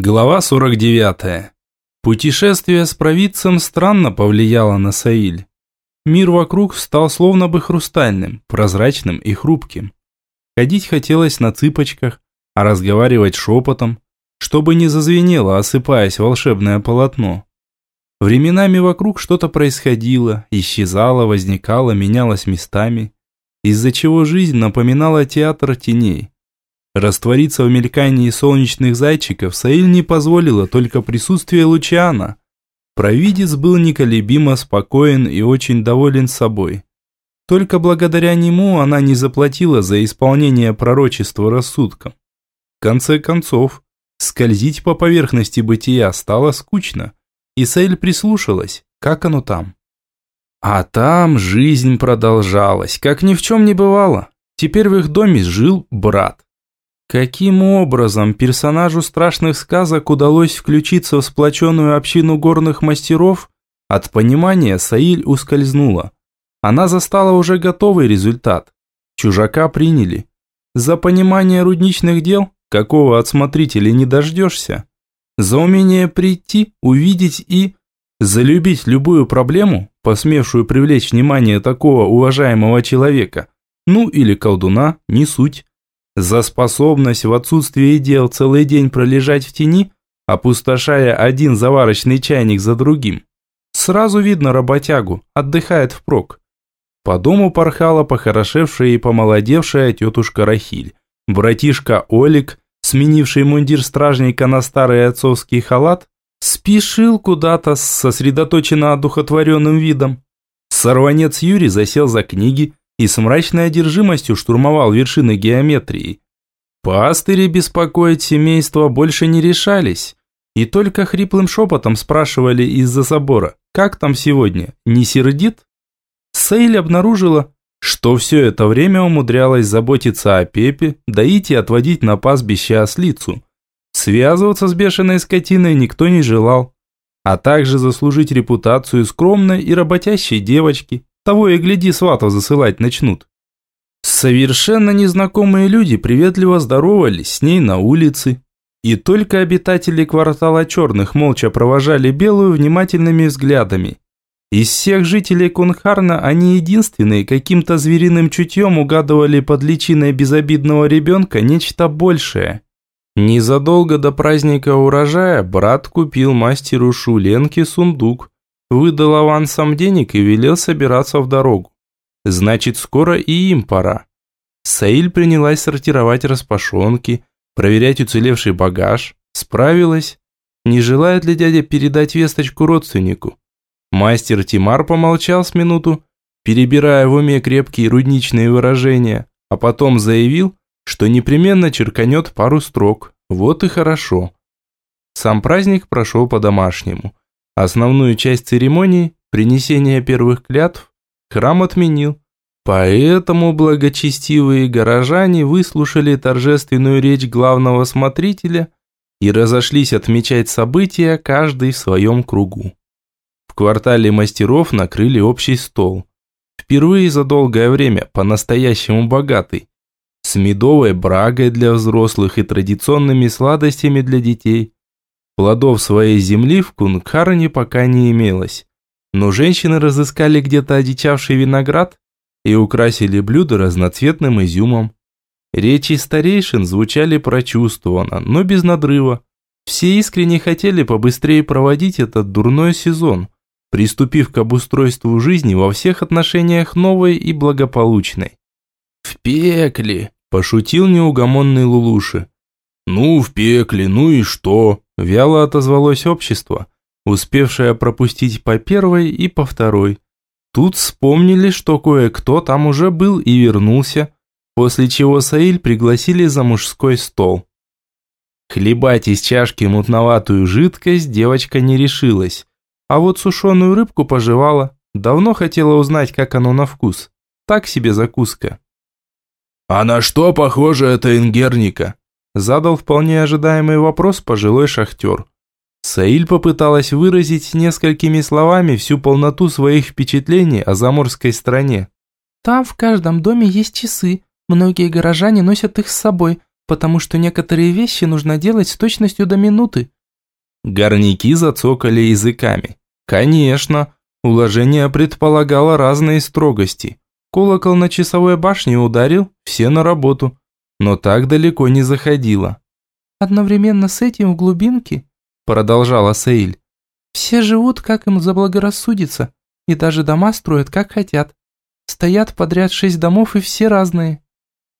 Глава 49. Путешествие с провидцем странно повлияло на Саиль. Мир вокруг стал словно бы хрустальным, прозрачным и хрупким. Ходить хотелось на цыпочках, а разговаривать шепотом, чтобы не зазвенело, осыпаясь волшебное полотно. Временами вокруг что-то происходило, исчезало, возникало, менялось местами, из-за чего жизнь напоминала театр теней. Раствориться в мелькании солнечных зайчиков Саиль не позволило только присутствие Лучиана. Провидец был неколебимо спокоен и очень доволен собой. Только благодаря нему она не заплатила за исполнение пророчества рассудком. В конце концов, скользить по поверхности бытия стало скучно, и Саиль прислушалась, как оно там. А там жизнь продолжалась, как ни в чем не бывало. Теперь в их доме жил брат. Каким образом персонажу страшных сказок удалось включиться в сплоченную общину горных мастеров, от понимания Саиль ускользнула. Она застала уже готовый результат. Чужака приняли. За понимание рудничных дел, какого от смотрителей не дождешься. За умение прийти, увидеть и... Залюбить любую проблему, посмевшую привлечь внимание такого уважаемого человека, ну или колдуна, не суть за способность в отсутствии дел целый день пролежать в тени, опустошая один заварочный чайник за другим. Сразу видно работягу, отдыхает впрок. По дому порхала похорошевшая и помолодевшая тетушка Рахиль. Братишка Олик, сменивший мундир стражника на старый отцовский халат, спешил куда-то с сосредоточенно одухотворенным видом. Сорванец Юрий засел за книги, и с мрачной одержимостью штурмовал вершины геометрии. Пастыри беспокоить семейство больше не решались, и только хриплым шепотом спрашивали из-за забора, как там сегодня, не сердит? Сейль обнаружила, что все это время умудрялась заботиться о Пепе, доить и отводить на пастбище ослицу. Связываться с бешеной скотиной никто не желал, а также заслужить репутацию скромной и работящей девочки, того и гляди, сватов засылать начнут. Совершенно незнакомые люди приветливо здоровались с ней на улице. И только обитатели квартала черных молча провожали белую внимательными взглядами. Из всех жителей Кунхарна они единственные каким-то звериным чутьем угадывали под личиной безобидного ребенка нечто большее. Незадолго до праздника урожая брат купил мастеру Шуленке сундук, выдал авансом денег и велел собираться в дорогу. Значит, скоро и им пора. Саиль принялась сортировать распашонки, проверять уцелевший багаж, справилась. Не желает ли дядя передать весточку родственнику? Мастер Тимар помолчал с минуту, перебирая в уме крепкие рудничные выражения, а потом заявил, что непременно черканет пару строк. Вот и хорошо. Сам праздник прошел по-домашнему. Основную часть церемонии, принесения первых клятв, храм отменил. Поэтому благочестивые горожане выслушали торжественную речь главного смотрителя и разошлись отмечать события каждый в своем кругу. В квартале мастеров накрыли общий стол. Впервые за долгое время по-настоящему богатый. С медовой брагой для взрослых и традиционными сладостями для детей – Плодов своей земли в Кункарне пока не имелось. Но женщины разыскали где-то одичавший виноград и украсили блюдо разноцветным изюмом. Речи старейшин звучали прочувствованно, но без надрыва. Все искренне хотели побыстрее проводить этот дурной сезон, приступив к обустройству жизни во всех отношениях новой и благополучной. «В пекле!» – пошутил неугомонный Лулуши. «Ну, в пекле, ну и что?» Вяло отозвалось общество, успевшее пропустить по первой и по второй. Тут вспомнили, что кое-кто там уже был и вернулся, после чего Саиль пригласили за мужской стол. Хлебать из чашки мутноватую жидкость девочка не решилась, а вот сушеную рыбку пожевала, давно хотела узнать, как оно на вкус. Так себе закуска. «А на что похоже эта ингерника?» Задал вполне ожидаемый вопрос пожилой шахтер. Саиль попыталась выразить несколькими словами всю полноту своих впечатлений о заморской стране. «Там в каждом доме есть часы. Многие горожане носят их с собой, потому что некоторые вещи нужно делать с точностью до минуты». Горняки зацокали языками. «Конечно, уложение предполагало разные строгости. Колокол на часовой башне ударил, все на работу. Но так далеко не заходило». «Одновременно с этим в глубинке», продолжала Сейль, «все живут, как им заблагорассудится, и даже дома строят, как хотят. Стоят подряд шесть домов, и все разные».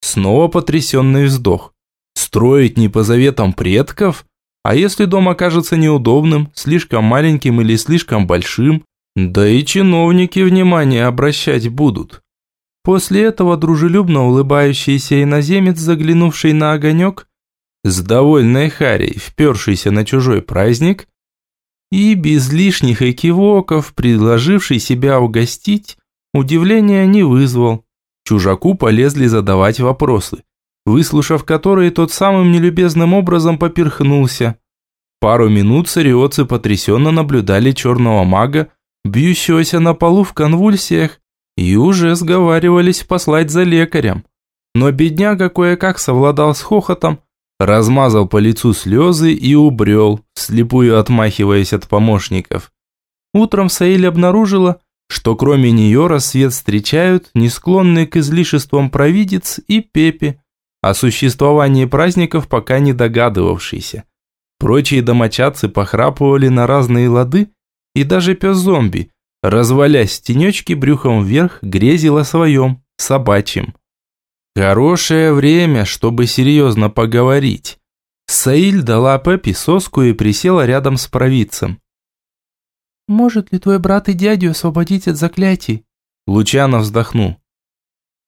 Снова потрясенный вздох. Строить не по заветам предков? А если дом окажется неудобным, слишком маленьким или слишком большим? Да и чиновники внимание обращать будут. После этого дружелюбно улыбающийся иноземец, заглянувший на огонек, с довольной Харей, впершийся на чужой праздник, и без лишних экивоков, предложивший себя угостить, удивления не вызвал. Чужаку полезли задавать вопросы выслушав которые, тот самым нелюбезным образом поперхнулся. Пару минут цариоцы потрясенно наблюдали черного мага, бьющегося на полу в конвульсиях, и уже сговаривались послать за лекарем. Но бедняга кое-как совладал с хохотом, размазал по лицу слезы и убрел, слепую отмахиваясь от помощников. Утром Саиль обнаружила, что кроме нее рассвет встречают не склонный к излишествам провидец и Пепе, о существовании праздников пока не догадывавшийся. Прочие домочадцы похрапывали на разные лады, и даже пес-зомби, развалясь в тенечке брюхом вверх, грезил о своем, собачьем. Хорошее время, чтобы серьезно поговорить. Саиль дала Пеппи соску и присела рядом с провидцем. «Может ли твой брат и дядю освободить от заклятий?» Лучано вздохнул.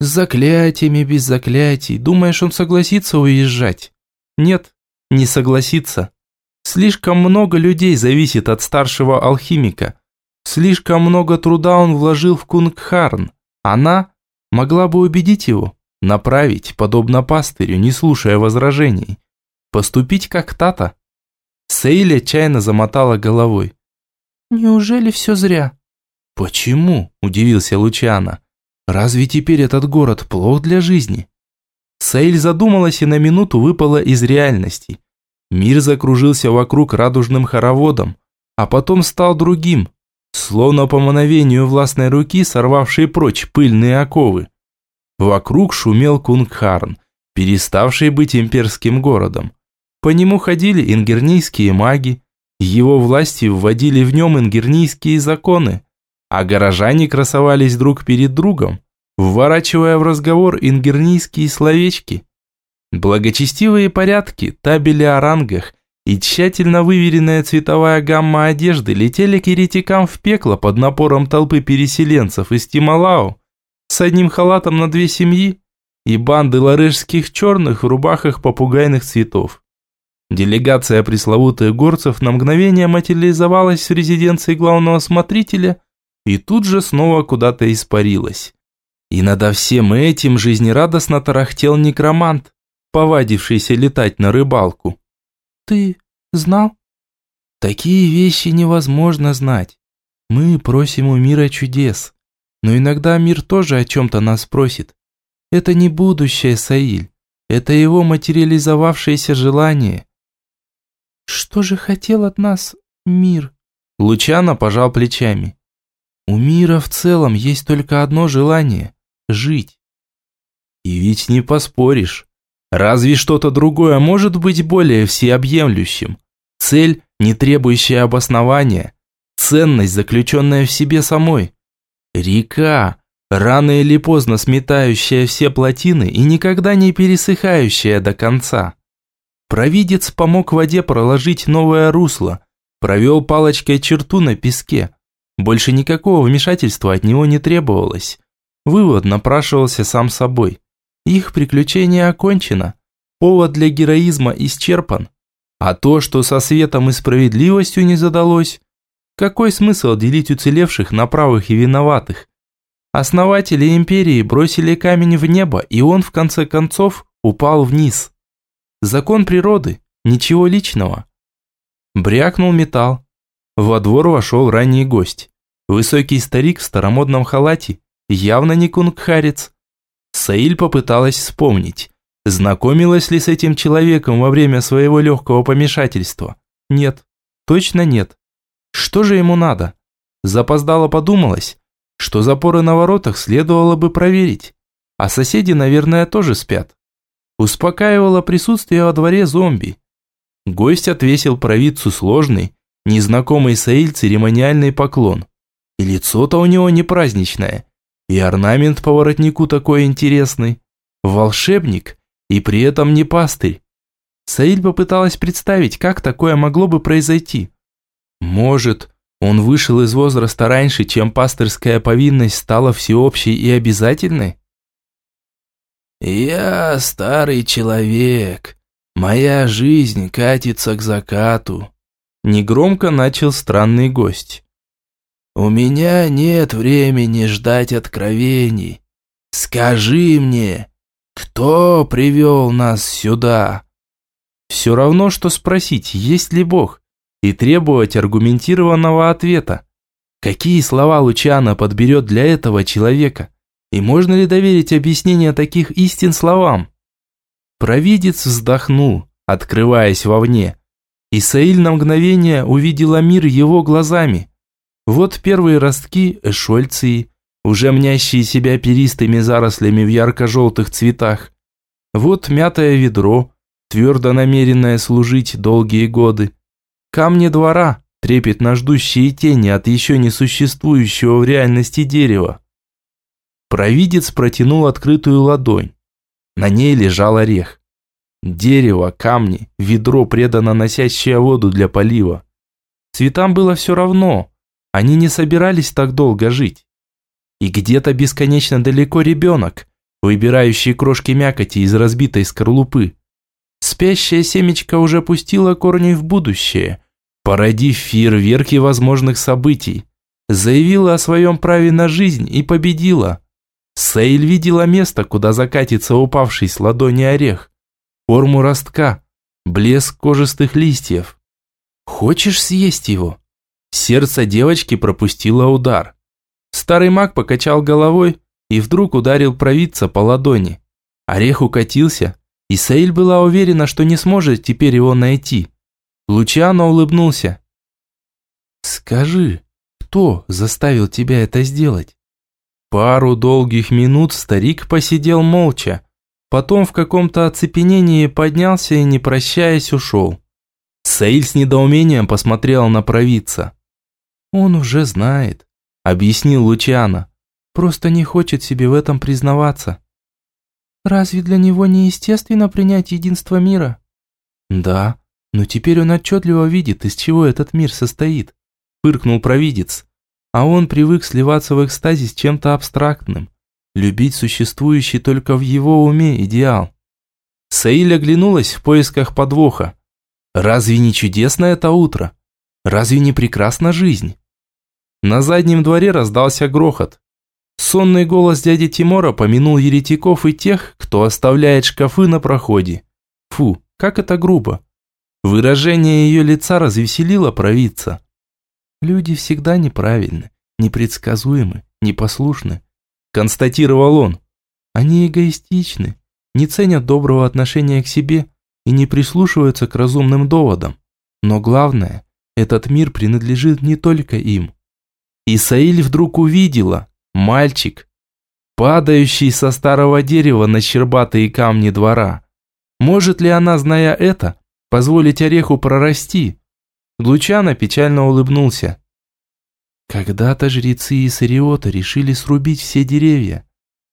С заклятиями, без заклятий. Думаешь, он согласится уезжать? Нет, не согласится. Слишком много людей зависит от старшего алхимика. Слишком много труда он вложил в Кунгхарн. Она могла бы убедить его, направить, подобно пастырю, не слушая возражений. Поступить как Тата. Сейли отчаянно замотала головой. «Неужели все зря?» «Почему?» – удивился Лучиана. Разве теперь этот город плох для жизни? Саиль задумалась и на минуту выпала из реальности. Мир закружился вокруг радужным хороводом, а потом стал другим, словно по мановению властной руки, сорвавшей прочь пыльные оковы. Вокруг шумел Кунгхарн, переставший быть имперским городом. По нему ходили ингернийские маги, его власти вводили в нем ингернийские законы, а горожане красовались друг перед другом, вворачивая в разговор ингернийские словечки. Благочестивые порядки, табели о рангах и тщательно выверенная цветовая гамма одежды летели к еретикам в пекло под напором толпы переселенцев из Тималау с одним халатом на две семьи и банды ларышских черных в рубахах попугайных цветов. Делегация пресловутых горцев на мгновение материализовалась в резиденции главного смотрителя – и тут же снова куда-то испарилась. И над всем этим жизнерадостно тарахтел некромант, повадившийся летать на рыбалку. «Ты знал?» «Такие вещи невозможно знать. Мы просим у мира чудес, но иногда мир тоже о чем-то нас просит. Это не будущее, Саиль, это его материализовавшееся желание». «Что же хотел от нас мир?» Лучано пожал плечами. У мира в целом есть только одно желание – жить. И ведь не поспоришь. Разве что-то другое может быть более всеобъемлющим? Цель, не требующая обоснования. Ценность, заключенная в себе самой. Река, рано или поздно сметающая все плотины и никогда не пересыхающая до конца. Провидец помог воде проложить новое русло, провел палочкой черту на песке – больше никакого вмешательства от него не требовалось. Вывод напрашивался сам собой. Их приключение окончено. Повод для героизма исчерпан. А то, что со светом и справедливостью не задалось, какой смысл делить уцелевших на правых и виноватых? Основатели империи бросили камень в небо, и он, в конце концов, упал вниз. Закон природы, ничего личного. Брякнул металл. Во двор вошел ранний гость. Высокий старик в старомодном халате, явно не кунгхарец. Саиль попыталась вспомнить, Знакомилась ли с этим человеком во время своего легкого помешательства? Нет, точно нет. Что же ему надо? Запоздало подумалось, что запоры на воротах следовало бы проверить. А соседи, наверное, тоже спят. Успокаивало присутствие во дворе зомби. Гость отвесил провидцу сложный, незнакомый Саиль церемониальный поклон. И лицо-то у него не праздничное, и орнамент по воротнику такой интересный. Волшебник, и при этом не пастырь. Саиль попыталась представить, как такое могло бы произойти. Может, он вышел из возраста раньше, чем пастырская повинность стала всеобщей и обязательной? «Я старый человек. Моя жизнь катится к закату», – негромко начал странный гость. «У меня нет времени ждать откровений. Скажи мне, кто привел нас сюда?» Все равно, что спросить, есть ли Бог, и требовать аргументированного ответа. Какие слова Лучана подберет для этого человека? И можно ли доверить объяснение таких истин словам? Провидец вздохнул, открываясь вовне. Исаиль на мгновение увидела мир его глазами. Вот первые ростки эшольции, уже мнящие себя перистыми зарослями в ярко-желтых цветах. Вот мятое ведро, твердо намеренное служить долгие годы. Камни двора, трепетно ждущие тени от еще не существующего в реальности дерева. Провидец протянул открытую ладонь. На ней лежал орех. Дерево, камни, ведро, преданно носящее воду для полива. Цветам было все равно. Они не собирались так долго жить. И где-то бесконечно далеко ребенок, выбирающий крошки мякоти из разбитой скорлупы. Спящая семечко уже пустила корни в будущее, породив фейерверки возможных событий, заявила о своем праве на жизнь и победила. Сейль видела место, куда закатится упавший с ладони орех, форму ростка, блеск кожистых листьев. «Хочешь съесть его?» Сердце девочки пропустило удар. Старый маг покачал головой и вдруг ударил провидца по ладони. Орех укатился, и Саиль была уверена, что не сможет теперь его найти. Лучано улыбнулся. «Скажи, кто заставил тебя это сделать?» Пару долгих минут старик посидел молча, потом в каком-то оцепенении поднялся и, не прощаясь, ушел. Саиль с недоумением посмотрел на провидца. «Он уже знает», – объяснил Лучиана. «Просто не хочет себе в этом признаваться». «Разве для него не естественно принять единство мира?» «Да, но теперь он отчетливо видит, из чего этот мир состоит», – фыркнул провидец. А он привык сливаться в экстазе с чем-то абстрактным, любить существующий только в его уме идеал. Саиль оглянулась в поисках подвоха. Разве не чудесно это утро? Разве не прекрасна жизнь? На заднем дворе раздался грохот. Сонный голос дяди Тимора помянул еретиков и тех, кто оставляет шкафы на проходе. Фу, как это грубо. Выражение ее лица развеселило провидца. Люди всегда неправильны, непредсказуемы, непослушны, констатировал он. Они эгоистичны, не ценят доброго отношения к себе и не прислушиваются к разумным доводам. Но главное, этот мир принадлежит не только им. Исаиль вдруг увидела, мальчик, падающий со старого дерева на щербатые камни двора. Может ли она, зная это, позволить ореху прорасти? Лучано печально улыбнулся. Когда-то жрецы и Сариота решили срубить все деревья.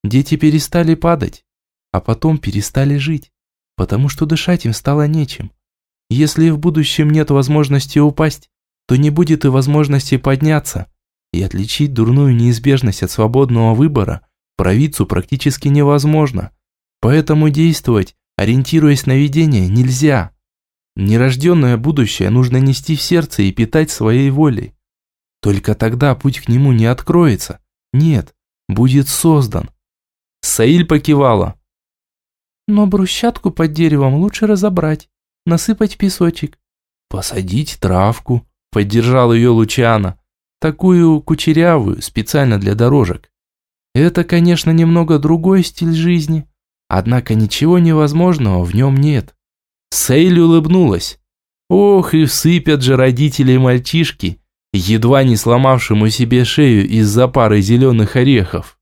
Дети перестали падать, а потом перестали жить, потому что дышать им стало нечем. Если в будущем нет возможности упасть, то не будет и возможности подняться. И отличить дурную неизбежность от свободного выбора провидцу практически невозможно. Поэтому действовать, ориентируясь на видение, нельзя. Нерожденное будущее нужно нести в сердце и питать своей волей. Только тогда путь к нему не откроется. Нет, будет создан. Саиль покивала. Но брусчатку под деревом лучше разобрать, насыпать песочек. Посадить травку, поддержал ее Лучана. Такую кучерявую, специально для дорожек. Это, конечно, немного другой стиль жизни, Однако ничего невозможного в нем нет. Сейли улыбнулась. Ох, и всыпят же родители мальчишки, едва не сломавшему себе шею из-за пары зеленых орехов.